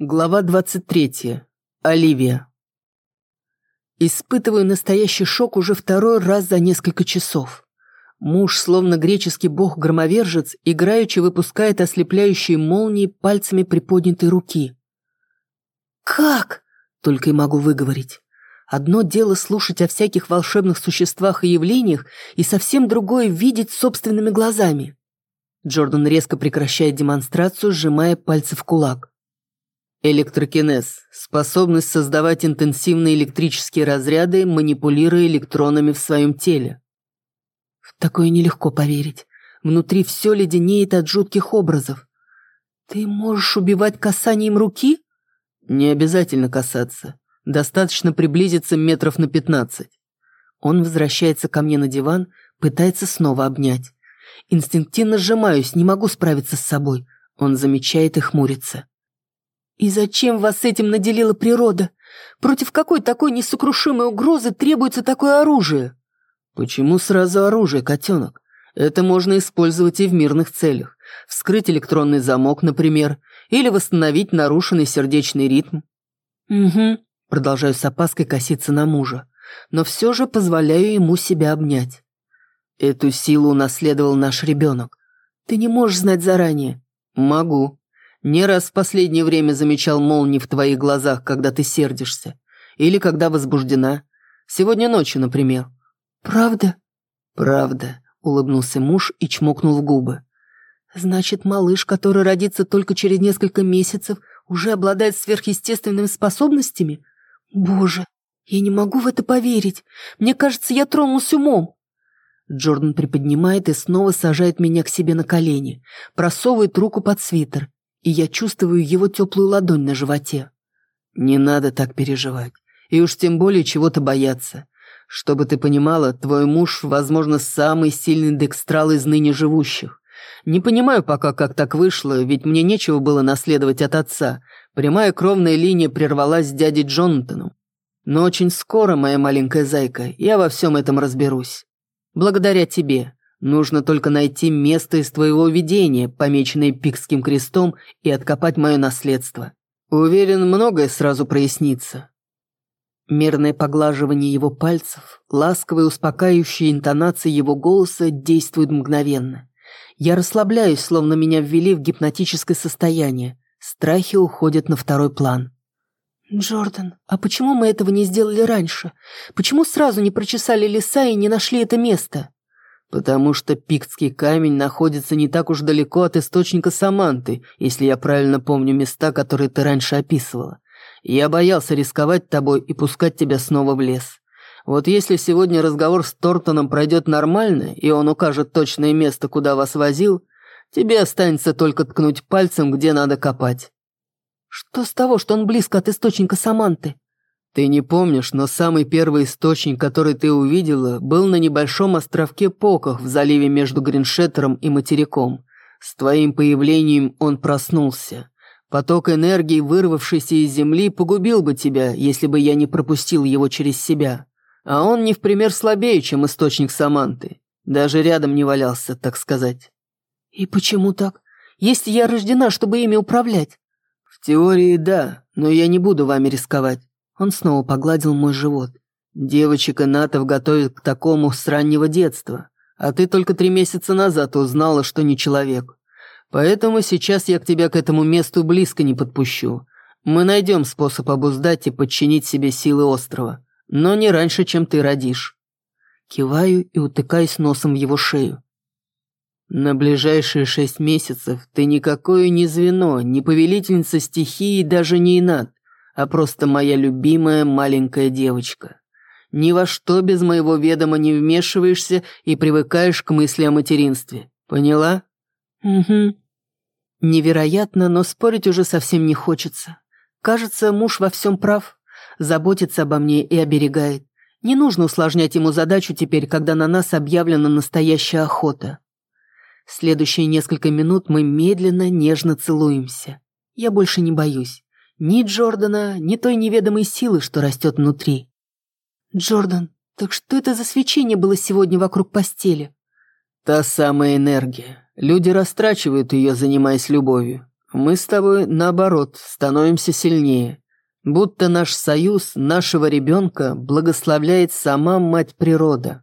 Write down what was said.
Глава 23. Оливия. Испытываю настоящий шок уже второй раз за несколько часов. Муж, словно греческий бог-громовержец, играючи выпускает ослепляющие молнии пальцами приподнятой руки. «Как?» — только и могу выговорить. Одно дело слушать о всяких волшебных существах и явлениях, и совсем другое — видеть собственными глазами. Джордан резко прекращает демонстрацию, сжимая пальцы в кулак. Электрокинез – способность создавать интенсивные электрические разряды, манипулируя электронами в своем теле. В такое нелегко поверить. Внутри все леденеет от жутких образов. Ты можешь убивать касанием руки? Не обязательно касаться. Достаточно приблизиться метров на пятнадцать. Он возвращается ко мне на диван, пытается снова обнять. Инстинктивно сжимаюсь, не могу справиться с собой. Он замечает и хмурится. «И зачем вас этим наделила природа? Против какой такой несокрушимой угрозы требуется такое оружие?» «Почему сразу оружие, котенок? Это можно использовать и в мирных целях. Вскрыть электронный замок, например, или восстановить нарушенный сердечный ритм». «Угу», продолжаю с опаской коситься на мужа, но все же позволяю ему себя обнять. Эту силу унаследовал наш ребенок. Ты не можешь знать заранее. Могу. Не раз в последнее время замечал молнии в твоих глазах, когда ты сердишься. Или когда возбуждена. Сегодня ночью, например. Правда? Правда, улыбнулся муж и чмокнул в губы. Значит, малыш, который родится только через несколько месяцев, уже обладает сверхъестественными способностями? Боже, я не могу в это поверить. Мне кажется, я тронулась умом. Джордан приподнимает и снова сажает меня к себе на колени, просовывает руку под свитер и я чувствую его теплую ладонь на животе. Не надо так переживать, и уж тем более чего-то бояться. Чтобы ты понимала, твой муж, возможно, самый сильный декстрал из ныне живущих. Не понимаю пока, как так вышло, ведь мне нечего было наследовать от отца. Прямая кровная линия прервалась с дядей Джонатаном. Но очень скоро, моя маленькая зайка, я во всем этом разберусь. Благодаря тебе. Нужно только найти место из твоего видения, помеченное пикским крестом, и откопать мое наследство. Уверен, многое сразу прояснится». Мерное поглаживание его пальцев, ласковые успокаивающие интонации его голоса действуют мгновенно. Я расслабляюсь, словно меня ввели в гипнотическое состояние. Страхи уходят на второй план. «Джордан, а почему мы этого не сделали раньше? Почему сразу не прочесали леса и не нашли это место?» «Потому что пиктский камень находится не так уж далеко от источника Саманты, если я правильно помню места, которые ты раньше описывала. Я боялся рисковать тобой и пускать тебя снова в лес. Вот если сегодня разговор с Тортоном пройдет нормально, и он укажет точное место, куда вас возил, тебе останется только ткнуть пальцем, где надо копать». «Что с того, что он близко от источника Саманты?» Ты не помнишь, но самый первый источник, который ты увидела, был на небольшом островке Поках в заливе между Гриншеттером и материком. С твоим появлением он проснулся. Поток энергии, вырвавшийся из земли, погубил бы тебя, если бы я не пропустил его через себя. А он не в пример слабее, чем источник Саманты. Даже рядом не валялся, так сказать. И почему так? Если я рождена, чтобы ими управлять? В теории, да, но я не буду вами рисковать. Он снова погладил мой живот. «Девочек Натов готовят к такому с раннего детства, а ты только три месяца назад узнала, что не человек. Поэтому сейчас я к тебя к этому месту близко не подпущу. Мы найдем способ обуздать и подчинить себе силы острова, но не раньше, чем ты родишь». Киваю и утыкаюсь носом в его шею. На ближайшие шесть месяцев ты никакое не звено, не повелительница стихии и даже не инат а просто моя любимая маленькая девочка. Ни во что без моего ведома не вмешиваешься и привыкаешь к мысли о материнстве. Поняла? Угу. Невероятно, но спорить уже совсем не хочется. Кажется, муж во всем прав. Заботится обо мне и оберегает. Не нужно усложнять ему задачу теперь, когда на нас объявлена настоящая охота. Следующие несколько минут мы медленно, нежно целуемся. Я больше не боюсь. Ни Джордана, ни той неведомой силы, что растет внутри. «Джордан, так что это за свечение было сегодня вокруг постели?» «Та самая энергия. Люди растрачивают ее, занимаясь любовью. Мы с тобой, наоборот, становимся сильнее. Будто наш союз, нашего ребенка, благословляет сама мать природа.